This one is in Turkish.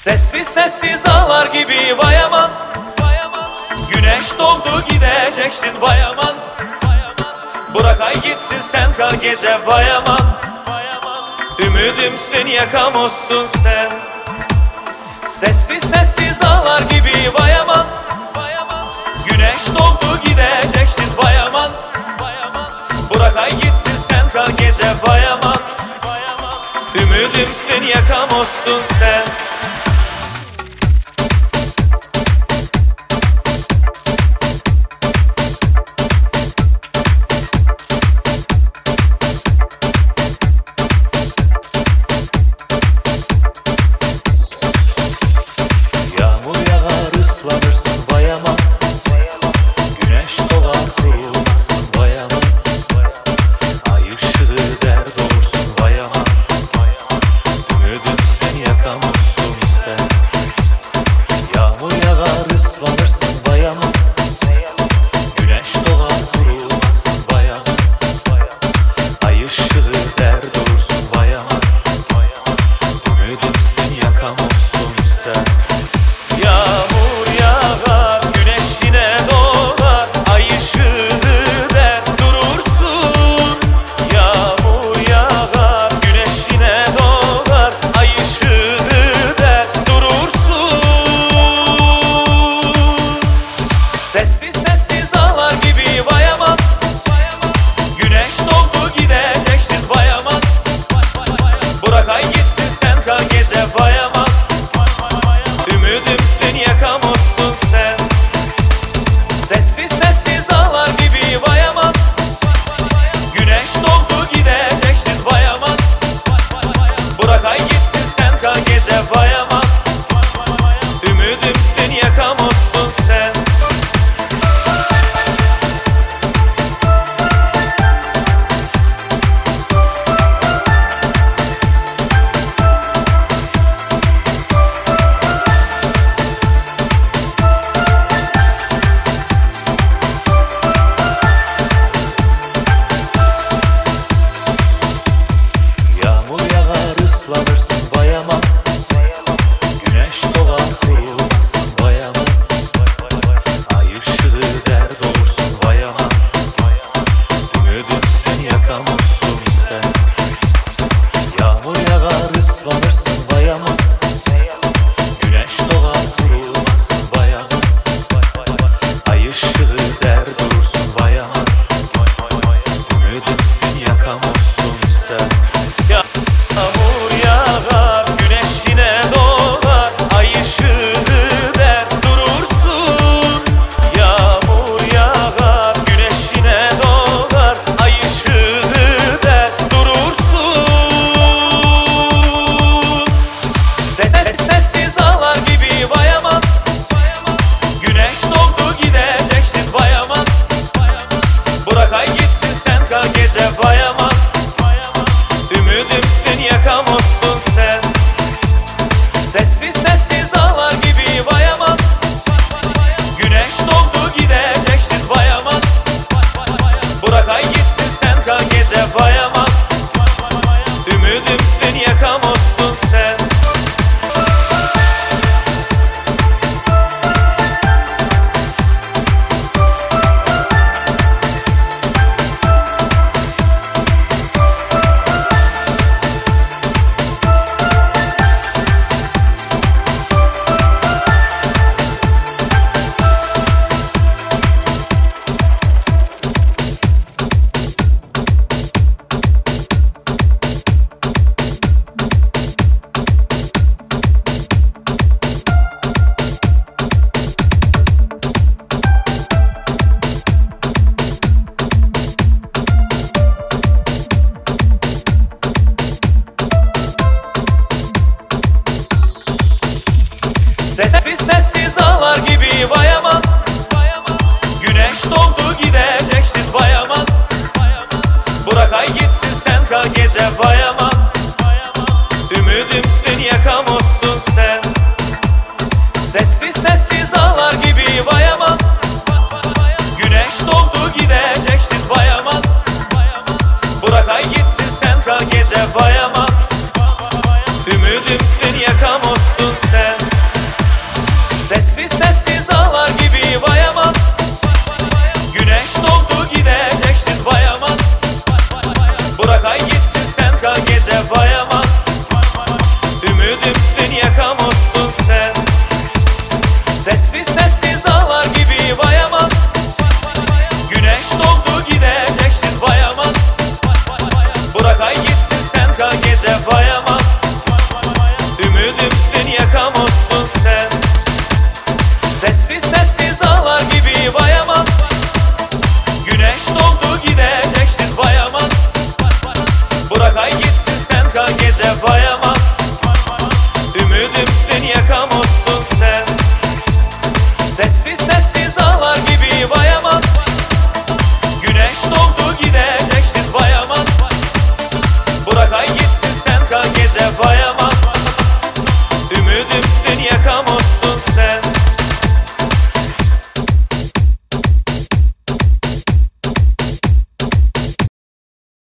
Sessiz sessiz ağlar gibi vay aman Güneş doldu gideceksin vay aman Bırak ay gitsin sen kal gece vay aman Ümidimsin yakamozsun sen. Sessiz sessiz ağlar gibi vay aman Güneş doldu gideceksin vay aman Bırak ay gitsin sen kal gece vay aman Ümidimsin yakamozsun sen. olvidé. sensiz ağlar gibi vay Güneş doğdu gideceksin vay aman Bırak ay gitsin sen kal gece vay aman Ümidimsin yakamozsun sen. Sessiz sessiz